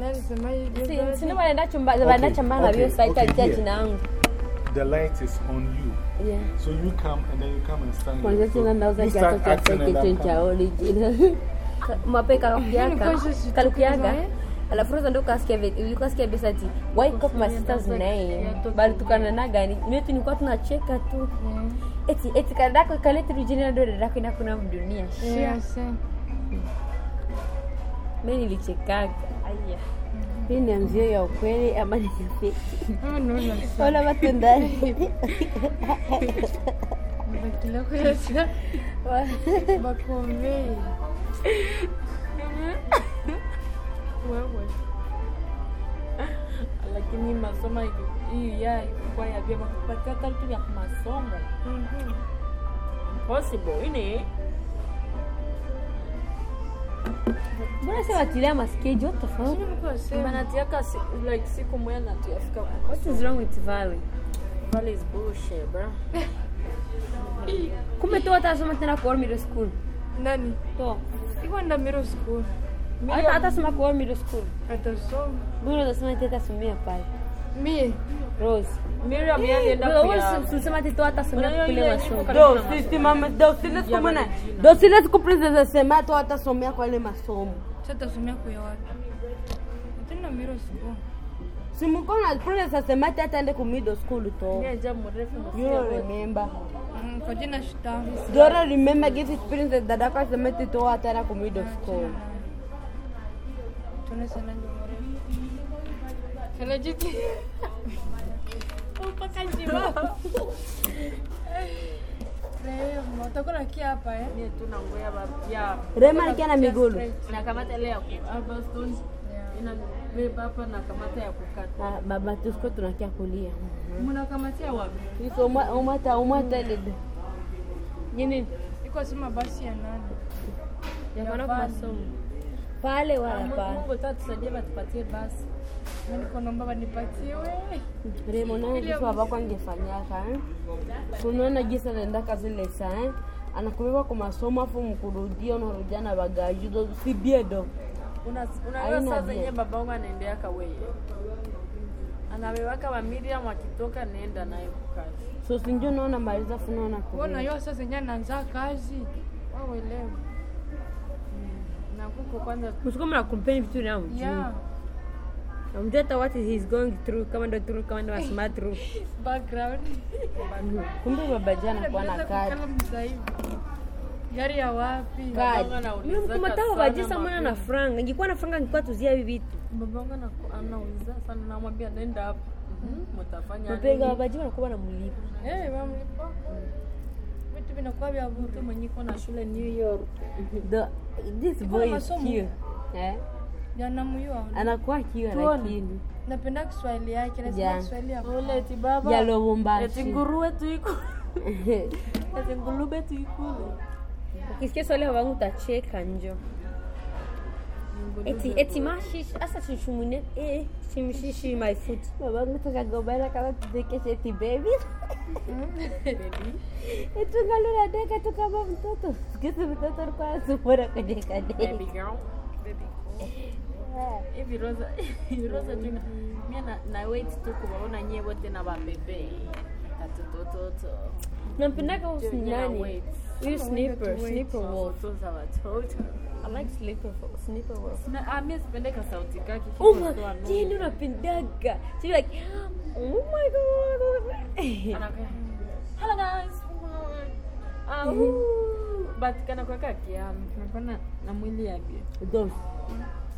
Nalisema hivi. Si- sino wanaenda chumba wanaenda chamba na vyo site okay, alitia here. jina yangu The light is on you. yeah So you come and then you come and stand kwanza here. So sina nauza you kiato start cha acting and kitu I'm cha coming. original mape kalukiaka Unconscious kalukiaga eh? alafu roza ndo kasikia vile ukasikia bisa ati why cop my sister's name bali tukana na gani mimi tu nilikuwa tunacheka tu eti eti kadako kalete original ndo dadako inakuna mdunia Yeah, shia same. Mimi nilichekaga. Aya hii ni mzio ya ukweli ama ni Oh, wala watu ndani. Wewe. lakini masomo hii ya ilikuwa ya vyema kupatia hata vitu vya masomo possible ini mbona sasa watilia maskiji the fuck? Banatiaka like siku moja na tuyafika what is wrong with valley? Valley is bullshit bro. Kumbe tu watasoma tena kwa middle school. Nani? to. Iko middle school. hata atasoma kwa middle school. Atasoma. mbona atasoma tena pale mi Rose Miriam yalienda kuyaona. Do sile siku princess sema hata watasomea kwa ile masomo. Tatasomea kwa wapi? Tena Miro siku. Si mko na princess ataende ku middle school to. Yeye. Remember. Mm, kwa jina shitamu. Dora remember give his princess dadaka semeti to atara ku middle ah, school. Tunasema ndio. Kana jiti. Mpaka jiwa. Rehema, utakuwa na kia hapa eh? Mie tu nangoya ya. Rema alikia na migulu. na kamata ile ya Albertson ina beba hapa na kamata ya kukata Ah, baba tusko tunakia kulia. mnakamatia wapi Hizo umwa umata umata ile. nini Iko sema basi ya nani? ya kwenda kwa somo. pale wala pale Mungu tatusaidie batupatie basi Mimi niko naomba wanipatiwe Remo naye kitu ambako angefanyaka eh? Unaona jinsi anaenda kazi lesa eh? Anakubeba kwa masomo afu mkurudia unarudia na bagajudo sibiedo unaona saa zenye babangu anaendea kaweye anawewaka wa Miriam akitoka naenda naye kazi so sinjo naona maliza funaona kuona yo saa zenye anaanza kazi wawelewe hmm. nakuko kwanza msukuma na kumpeni vitu nao yeah. Amjua hata what he's going through kama ndo through kama ndo smart through Background. Kumbe baba jana kwa na kadi. Gari ya wapi? Babangu mkumatawa bajisa mwana na frank franga ingekuwa na franga ingekuwa tuzia hivi vitu babangu ana- anauliza sana namwambia nenda hapo mtafanya nini mtafanya mapega jana wabaji wanakuwa wanamlipa Eh, wamlipa. Vitu vinakuwa vya mtu mwenye iko na shule New York The, this boy is cute. Eh? Jana muyua. Anakuwa kiwa lakini. Napenda Kiswahili yake. Nasema Yeah. Kiswahili ya eti baba Ya eti eti ngulube ukisikia swali wangu utacheka njo eti eti mashish asa chuchumune eh chimshishi my foot Babangu tukagombana kama tudekeshe eti baby. Tungalula deka tu kama mtoto. Sikizi mtoto alikuwa anasumura kwenye baby girl baby hivi rosa hivi rosa tu na- mimi na, na wait tu kuwaona nyie wote na babebe katotototo nampendaka huyu Nyie na nani? wait. Huyu snipper snipper wolf. Foto za watoto i like snipper wolf snipper wolf. Na ah mimi sipende ka sauti kake Oh kiko my tu anu- god, unapendaga. She be like, oh my god. anakaa hello guys. Ah woo. but kanakweka kiamu tunapana na mwili yake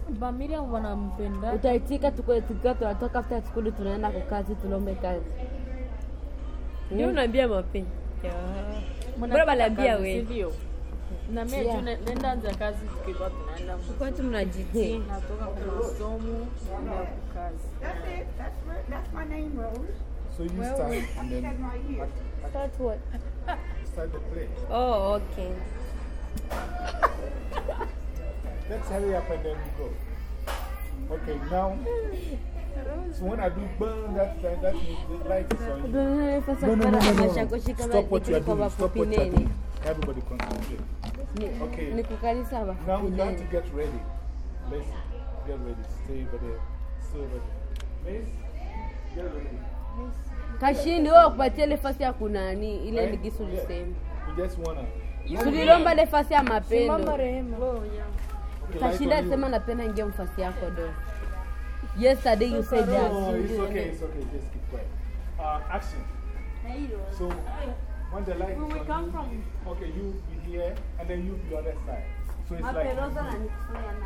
ba Miriam wanampenda. Utaitika tukiwa tunatoka after school tunaenda kwa kazi tulombe kazi. Ndio hmm? unaambia mapenzi. Mbona baliambia wewe? Ndio. Na mimi tu naenda anza kazi tukiwa tunaenda. Kwa tu mnajitia. Natoka kwa masomo naenda kwa kazi. That's it. That's my name Rose. So you start and then start what? start the play. Oh, okay. Let's hurry up and then we go. Okay, now. So when I do burn, that, that, that means the light is on. No, no, no, no, no. Stop what you are doing. Stop what you are doing. Everybody concentrate. Okay. Now we have to get ready. Let's Get ready. Stay over there. Stay over there. Miss, get ready. Kashindi wewe kupatia ile fasi ya kunani ile Right? ligisu Yeah. lisemu You just wanna. tulilomba ile fasi ya Simama mapendo Rehema. Okay, kashinda light on you. alisema napenda ingia mfasi yako do yesterday you said No, that it's okay, it's okay. Just keep quiet. Uh, action. So, when the light is we on come you, from? okay, you be here, and then you be the other side. So it's like,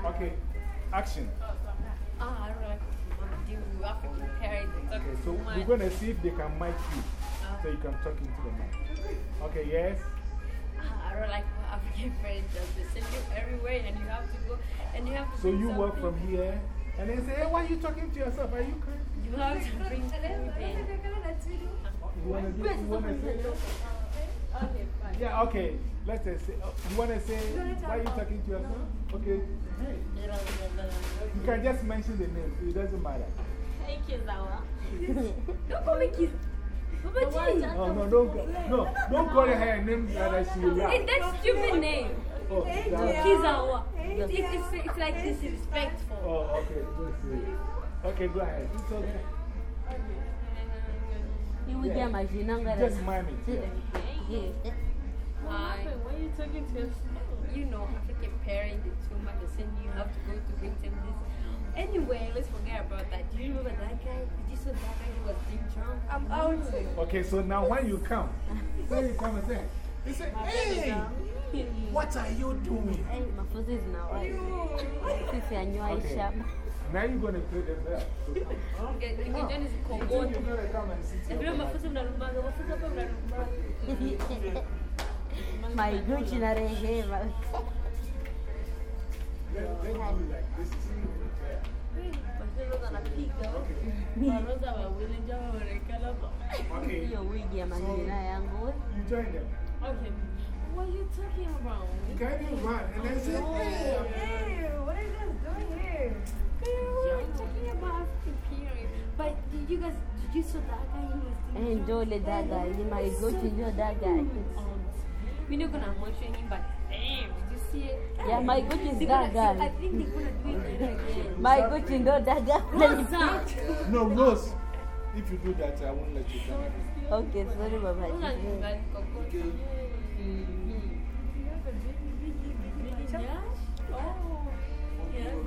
okay, action. Ah, I don't like deal with African parents. Talk Okay, so too much. we're going to see if they can mic you, so you can talk into the mic. Okay, yes? Ah, I don't like what African parents does. They send you everywhere and you have to go and you have to So bring you work from here, and they say, hey, why are you talking to yourself? Are you crazy? You have to bring everything. You want to do You want? Yeah, okay. Let's say, uh, you want to say, why are you talking to yourself? Okay. Hey, you can just mention the name, it doesn't matter. Hey, Kizawa. Don't call me kids. Baba G. No, no, don't, no, don't call her a name that she will laugh. It's that stupid name. Oh, that- Kizawa. It's, it's, it's like disrespectful. oh, okay. Go say. Okay, go ahead. It's okay. iwija majina Just mime it. Yeah. Hi. Why are you talking to yourself? you know, African parents, it's too much to send you, you have to go to victim this. Anyway, let's forget about that. Do you remember that guy? Did you saw that guy who was being drunk? I'm out. Okay, so now when you come, when you come and say, you say, hey, what are you doing? Hey, my sisi is Now you're going to play the bell. Okay, you can join this So Congo. you're going to come and sit Na here. vile mafuta mnalumbaga, mafuta hapa mnalumbaga. maiguchi na rehema Let, let me do like this. is fair. Mafuta anapiga. Maroza wawili ndio wanaonekana hapa. Okay, hiyo wigi ya majina yangu you join them. Okay. What are you talking about? You can't even run and then say, hey. Hey, what are you guys doing here? I'm talking about African period. But did you guys, did you saw that guy? He was Eh, njo ule daga ni maiguchi njo daga We're not gonna mention him, but damn, did you see it? Yeah, my maiguchi is They're gonna- daga I think they're gonna do it again. maiguchi ndo daga No, Rose, if you do that, I won't let you come. okay sorry baba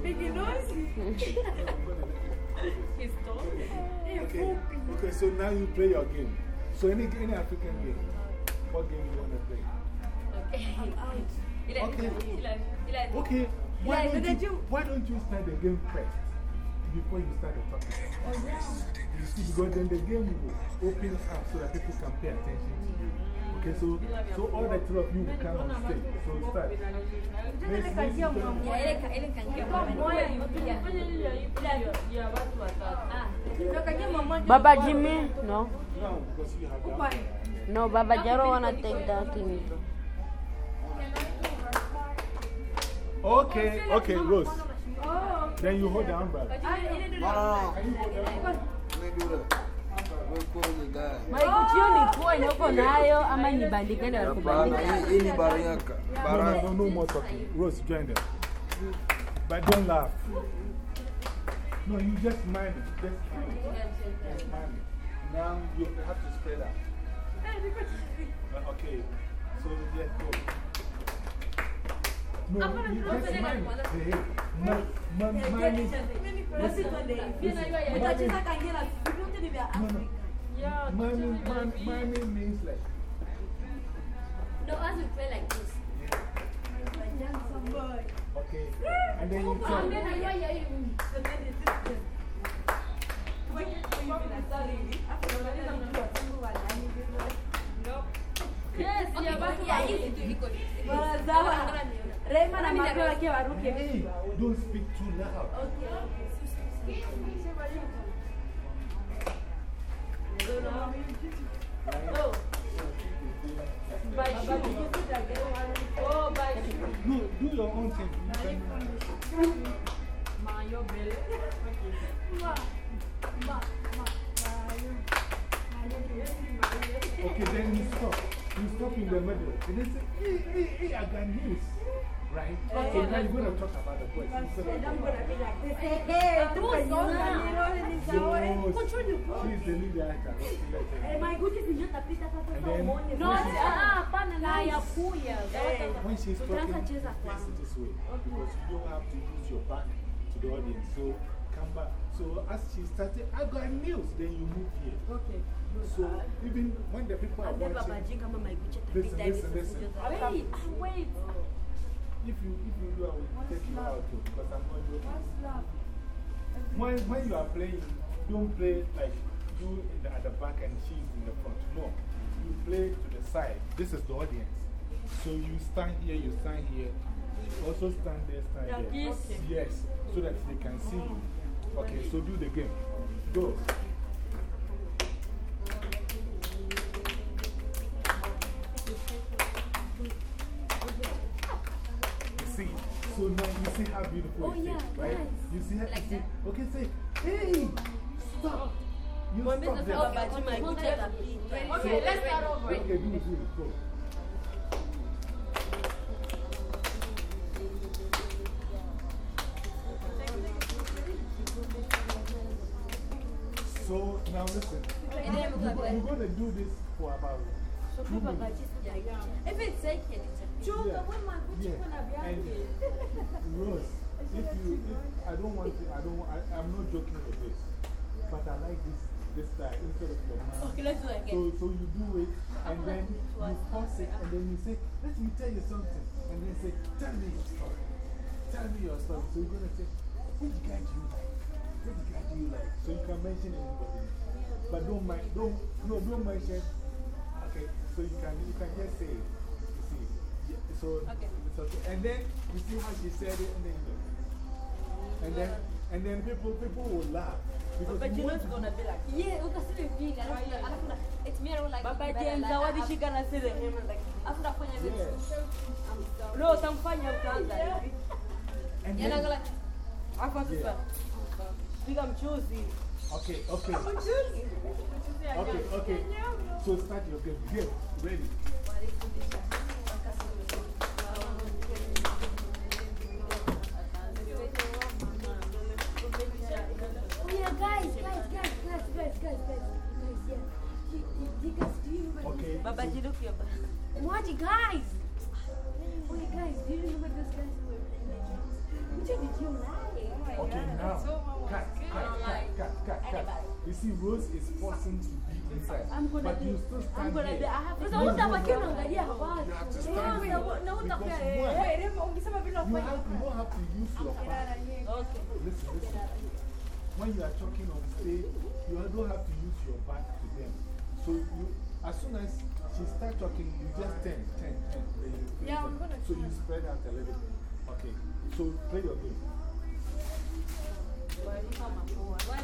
Big nose? Okay, okay, so now you play your game. So any, any African game, what game you want to play? Okay. Okay. Eli, Eli, Eli. Okay, why don't, you, why don't you start the game first before you start the topic? You see, because then the game will open up so that people can pay attention to you. Okay, so, so all the three of you will come on stage. So start. Miss- Miss, you join- Yeah, ile ka- ile kangia mama. ya watu watatu. baba jimmy no No, because you have the no baba jaro wanna take that thing Okay, okay, Rose. Then you hold the umbrella. Maiguchi hiyo ni kuwa inoko nayo ama nibandike ndio wakubandika Hii ni baraka. No, no, Baraka. no, no more talking. Rose, join them. But don't laugh. No, you just mind it. Just mind it. Just mind it. Now you have to spread out. Uh, okay, so let's go. No, you just mind it. Hey, hey. Ma- ma- mind it. No, no. Miming, mim- miming means like. No, us we play like this. Okay. And then you tell. Yes, yeah, but yeah, easy to equal. Rehema na Mario wakiwa waruke. Hey, don't speak too loud. No, do your own thing. You can- Okay, then you stop. You stop in the middle. And then say, hey, hey, hey, I got news. Right? So now you're going to talk about the boys. instead of the girls. No, she's the lead actor. And then when she's, when she's talking, face it this way. Because you don't have to use your back to the audience. So come back. So as she started, I got news, then you move here. Okay. So even when the people are watching, listen, listen, listen. Wait, wait. If you, if you do, I will take you out too, because I'm not joking. When, when you are playing, don't play like you in the, at the back and she's in the front. No. You play to the side. This is the audience. So you stand here, you stand here. Also stand there, stand there. Yes. Yes, so that they can see you. Okay, so do the game. Go. So now you see how beautiful Oh, it is, yeah, right? nice. You see how you see, okay, say, hey, stop. You stop there. Okay, let's start over. Okay, do it, do it, go. So now listen, you, you, you're going to do this for about Rose, if you, if I don't want to, I don't, I, I'm not joking with this, but I like this, this style instead of your mouth. Okay, let's do it again. So, so you do it, and then you pause it, and then you say, let me tell you something. And then say, tell me your story. Tell me your story. So you're going to say, which guy do you like? Which guy do you like? So you can mention anybody. But don't mind, don't, no, don't mention. So you can, you can just say. You see. So okay. it's. And then you see how she said it, and then you know. And then, and then people, people will laugh. Because but you're not gonna be like, yeah, because it's me, and I'm gonna, it's me, I'm like, but James, like, what is she gonna say to him? Like, I'm not gonna be I'm sorry. No, some fun you've done that. And then, I'm gonna, I'm gonna, I'm gonna, I'm gonna, I'm gonna, Okay, okay. Okay, okay. So start your game. Here, ready. Oh, yeah, guys, guys, guys, guys, guys, guys, yeah. Okay. Baba, you look your What, guys? Oh, Wait, guys, do you remember those guys who were playing the games? Which did you like? Okay, now. So, cut, cut, cut. You see, Rose is forcing to be inside. I'm gonna but be- you still stand I'm gonna here. be, I have to Sasa No, no, utabakia no. unaangalia. You have to stand here. Because one, you, have, you don't have to use your back. Okay. Listen, listen. When you are talking on stage, you don't have to use your back to them. So you, as soon as she starts talking, you just turn, turn, turn. Yeah, I'm gonna So you spread out a little bit. Okay. So play your game. You you was good. Oh my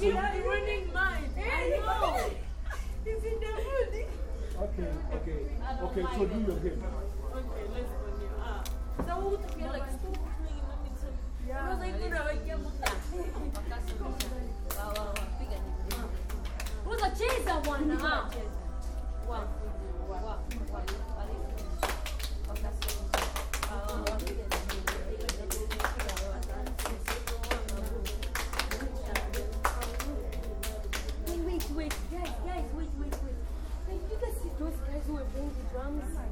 You are ruining mine. I know. It's in the morning. Okay, okay. Okay, so do your game. Okay, let's continue. Ah. So, what do you like? Stop playing. Yeah. Because I'm going to wake you up. Who's a chaser one? One. One. One. One. See those guys who were playing the drums? Oh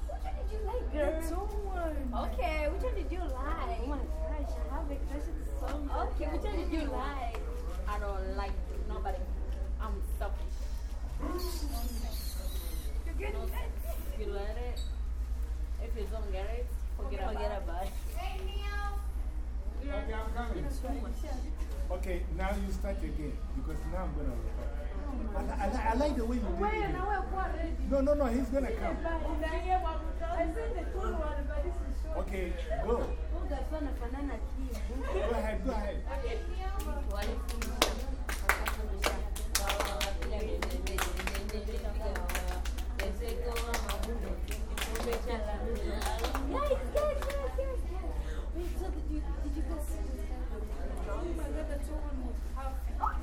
which one did you like, girl? Someone. Okay, which one did you like? Oh my gosh, I have a crush on song. Okay, which one did you like? I don't like nobody. I'm selfish. You get it? If you let it, if you don't get it, forget, forget about it. Okay, I'm coming. Okay, now you start again because now I'm going to record. I, I, I like the way you did it. na wewe kuwa ready. No, no, no, he's gonna come. I said the cool one, but this is. Okay, go. Go ahead, go ahead.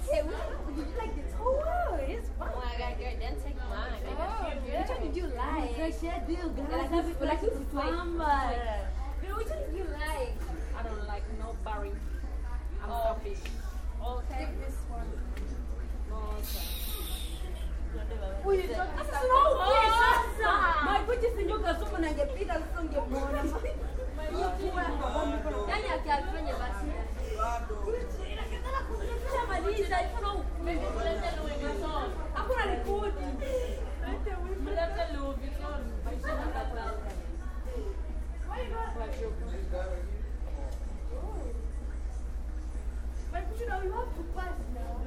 Okay, what did you like the tour? It's fun. Oh, I got good. Then take mine. Which one did you like? Like, like, like it's fun, but. Which one did you like? I don't like no barring. I'm selfish. Oh, take this one. No, sir. Oh, you thought this is no way, sasa. My butchi sinyoka sumu na ngepita sasa ungemwona. Yaani akiafanya basi. Inakatala kuonyesha maliza, ifuna Hakuna rekodi. Mlete Louis Vuitton. But you know, you have to pass now.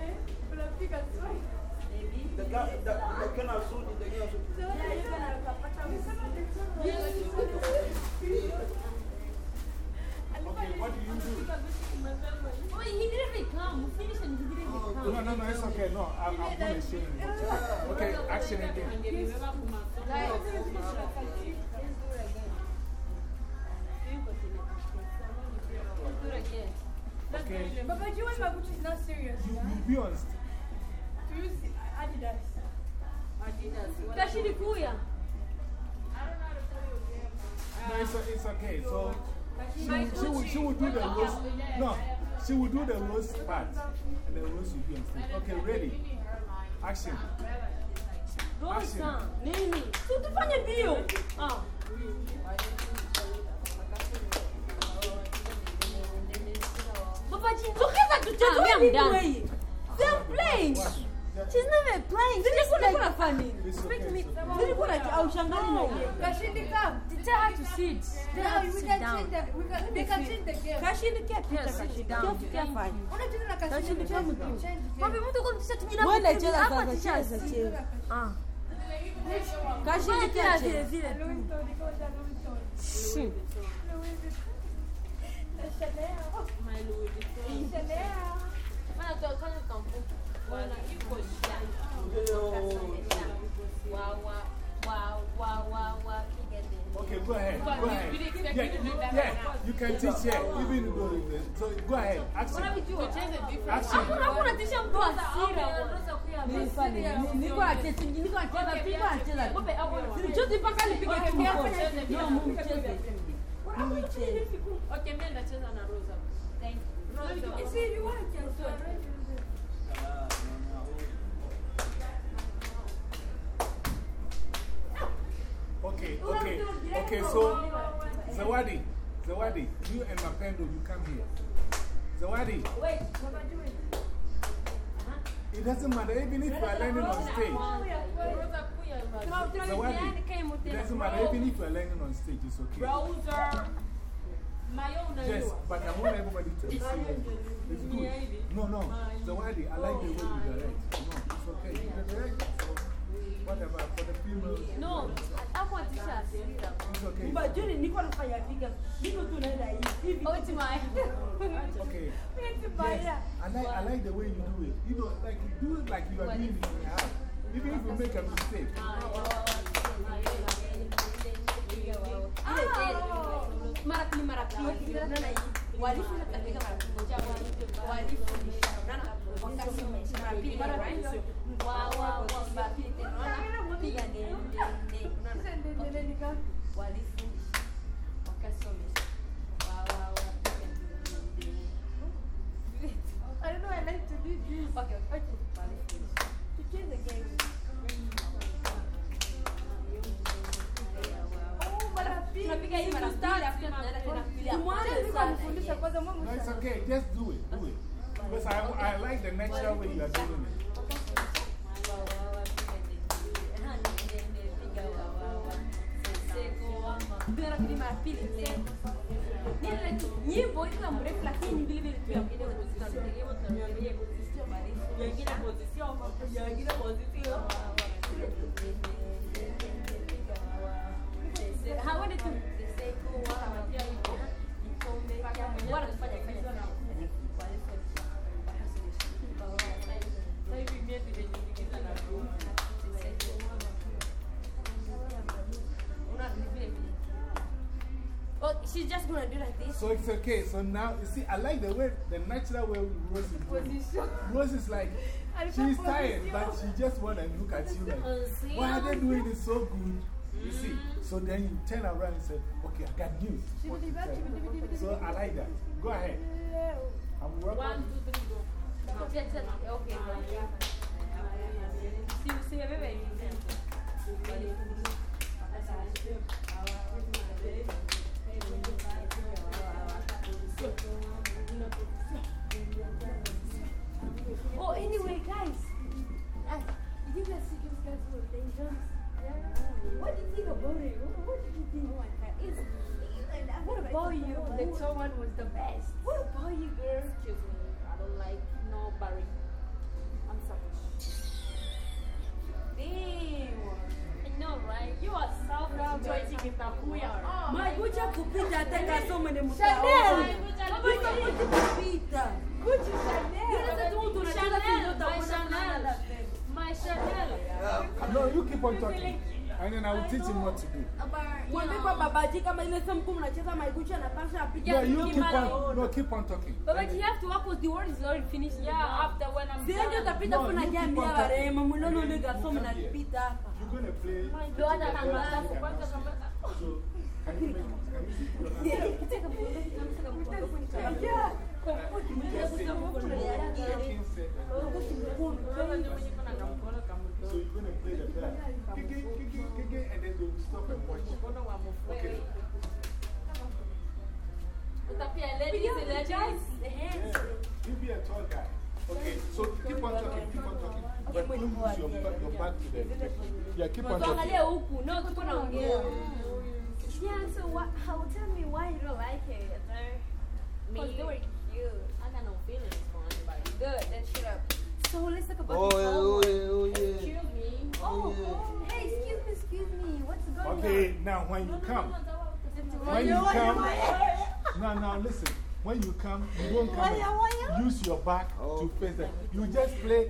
Eh? Unapiga swali. The guy, the, the kind of suit, the kind of suit. Okay, what do you do? Oh, he didn't come. We finished and he didn't come. No, no, no, okay. No, I'm, I'm going to you. Okay, action again. She will do the rose part. And the rose will be on stage. Okay, ready? Action. Action. Nini? Si tufanye bio. Ah. Papa jitokeza tucheze me, I'm nini done. wewe? They're playing. She's never playing. Sisi kuna kuna funny. It's okay. It's okay. Sisi kuna au shangali na yeye. Kashindi come. Tell her to sit. Tell Now her to we sit can down. change the, we can, they can change the game. Kashindi kia pita Yes, kashindi. sit down. Kia kia fine. Unacheza na Kashindi, Kashindi change, kama tu. change the Mami game. mtu kwa t-shirt jina Wewe vipi? cheza Hapa sasa, t-shirt. cheza, cheza. Ah. Kashindi Wewe kia tena cheza. vile vile tu. Louis Vuitton, iko na Louis Vuitton. Shoo. Louis Vuitton. Na Chanel. My Louis Vuitton. Chanel. Fanya tu fanya kampu. Bwana, iko shy. Wow wow wow wow wow wow piga deni. Okay, go ahead. Go ahead. really expect Yeah, me to do you, that yeah, you can teach here, even though. it- So, go ahead. Action. Mungu cheze. Okay, mimi ndacheza na Rosa. Thank you. You see, you want to cancel. Okay, okay. So, Zawadi, Zawadi, you and Mapendo, you come here. Zawadi, Wait. What am I doing? It doesn't matter, even if you are learning on stage. Rosa kuya basi. Zawadi, it doesn't matter, even if you are learning on stage, it's okay. Browser. Mayo Yes, but I want everybody to see it. It's good. No, no, Zawadi, I like the way you direct. No, it's okay. You direct, so whatever, for the females. No, hapo tisha. It's okay. Mbajuni niko nafanya piga. Niko tu naenda hivi. Hivi. Oti mai. Okay. It's Yes, I like, I like the way you do it. You know, like you do it like you are doing it in your house. Even if you make a mistake. mara pili mara pili unaona hii walifu natapika mara pili walifu unaona wakasomesha mara pili mara pili wa wa wa mara pili wakasomesha I don't know, I like to do this. okay okay walifu To change the game. Oh, mara pili. tunapiga hii mara pili afu tunaenda tena pili ya Mwanzo nilikuwa nifundisha kwanza No, it's okay. Just do it. Do it. Because I, I like the natural way you are doing it. Bila pili mara pili tena. Ni ile tu nyimbo ila mrefu lakini vile vile tu ya ile position. Ile position marefu. Nyingine position, nyingine position. So it's okay. So now, you see, I like the way, the natural way Rose is doing. Rose is like, she's tired, but she just want to look at you like, why are they doing it so good? You see, so then you turn around and say, okay, I got news. What you said. So I like that. Go ahead. I'm working. One, two, three, go. Okay, okay. Si você who are playing drums? What do you think about it? What, what did you think? Oh my god. It's, what about you? The tall one was the best. What about you, girl? Excuse me, I don't like no Barry. I'm sorry. Damn. I know, right? You are South Joyce Kitakuya. Maikucha kupita tena some ni Chanel. kupita. Gucci Chanel. Chanel. My Chanel. My Chanel. No, you keep on talking. And then I will teach him what to do. Mwambie kwa babaji kama ile sehemu kuu mnacheza Maikucha anapasha apige. No, you keep on, no, keep on talking. But like you have to work with the word is already finished. Yeah, after when I'm Sio ndio done. utapita No, kuna you keep jamii on ya talking. warema mlolo ile gasome na lipita hapa. You're going to play. Ndio hata tangaza So, kwanza kama So, can you make can you see your hand? Take a photo, take a photo. Yeah. Utapia ladies and legends. Yeah. You be a tall guy. Okay, so keep on talking, keep on talking. But don't use your, back- your back to them. Yeah, keep on talking. Tuangalie huku. No, tuko naongea. Yeah, so what, how, tell me why you don't like it, sir? Because they were cute. I got no feelings for anybody. Good, then shut up. So let's talk about Oh, the yeah, oh, homework. yeah, oh, yeah. Excuse me. Oh, oh, hey, excuse me, excuse me. What's going on? Okay, now when you come, when you come, no, now, listen. When you come, you don't come and use your back to face them. You just play.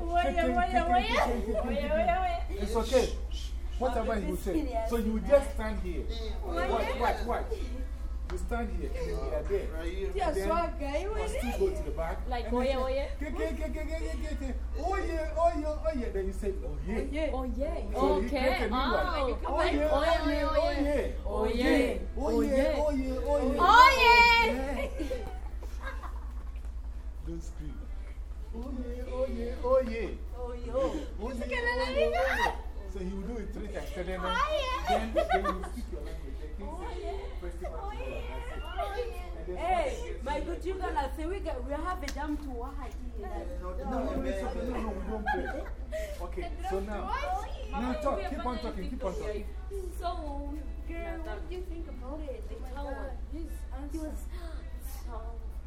It's okay. Whatever he will say. So you just stand here. Watch, watch, watch. You stand here and then they are there. Right here. And then or still go to the back. Like, and oh then yeah, say, oh yeah. "Ke- ke- ke- ke- ke- ke- ke- ke. Oh yeah, oh yeah, oh yeah. Then you say, oh yeah. Oh yeah. So he Okay. create a new one. Oh, Oh, oh yeah, oh yeah, oh yeah. Oh yeah. Oh yeah, oh yeah, oh yeah. Oh yeah. Don't scream. Oh yeah, oh yeah, oh yeah. Oh, yo. Oh yeah, oh yeah, oh yeah. So he will do it three times. So then, then, then you speak your language. Then he say, festival. That's it. And then Hey, somebody my gets- good children, I say we, got, we have a jam to watch here. No, no, it's okay. No, no, we don't play. Okay, so now, now talk. Keep on talking, keep on talking. So, girl, what do you think about it? The tall one. He was so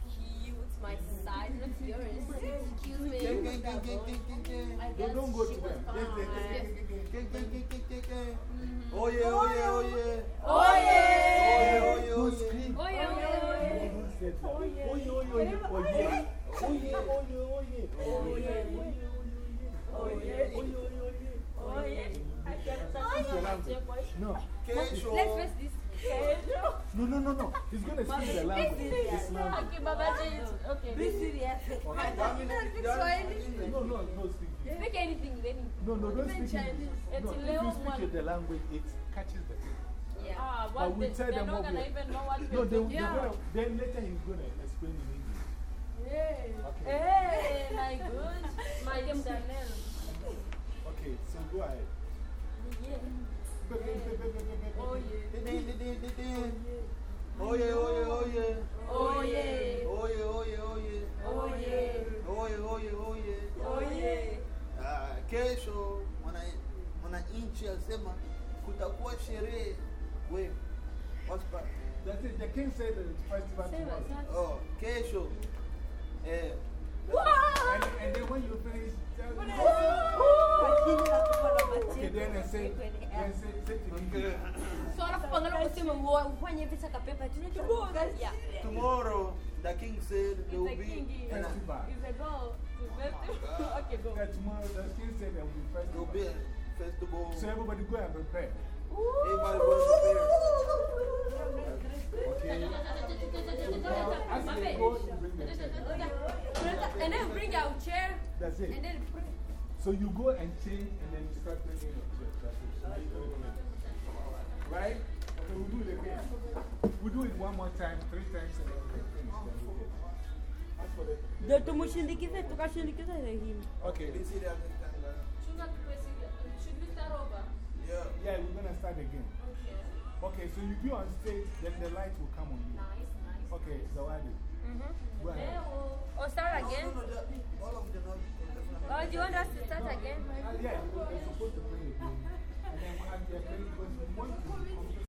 cute. My size, what's yours? Oh Excuse me. Don't, guess don't go to was them. Oh oh oh yeah. Oh, yeah. Oh yeah, oh yeah, oh oh. Oh oh oh. Oh your language. No, Kesho. Let's face this. no, no, no, no. He's going to speak the language. It's language. Okay, Baba J. Okay. Be serious. No, no, no, speak. it. Speak anything, anything. No, no, don't speak. It's No, if you speak the language, it catches the thing. Yeah. Ah, But what we they, tell they're them not what gonna even know what No, we're they, doing. they're gonna, then later he's going to explain in English. Okay. Hey, my good. My Chanel. Okay, so go ahead. Oh yeah. Ding, ding. Oh yeah, oh yeah, oh yeah. Oh, yeah. Oh yeah, oh yeah, oh yeah. Oh, yeah. Oh yeah, oh yeah, oh yeah. Oh, yeah. Ah, kesho mwana- mwananchi alisema kutakuwa sherehe. That it's festival tomorrow. Oh, Kesho. Eh, And, and then when you finish, tell me. Okay, then I say, then say, say to me. So alafu kusema wa- ufanye visa kapepa tunachobora. Yeah. tomorrow, the king said there will be. king is- an- Festival. Is a goal. Okay, go. Yeah, tomorrow the king said there will be There will be a festival. So everybody go and prepare. Everybody was prepared. Okay? As they go, you bring the chair. And then bring our chair That's it. and then bring So you go and change and then you start bringing your chair. That's it. Right? Okay, we'll do it again. We'll do it one more time, three times, and then we'll finish. Then we'll go. As for the. ndio tumushindikize tukashindikize him Okay. Did you see that next time? guys? Should not press it. Should we start over? Yeah. Yeah, we're going to start again. Okay. Okay, so you be on stage, then the light will come on you. Nice, nice. Okay, Zawadi. Go ahead. or start again. No, no, that, all of them are different. Or do you want us to start again? Uh, yeah, you- you're supposed to play the game. And then as they're playing, because we want to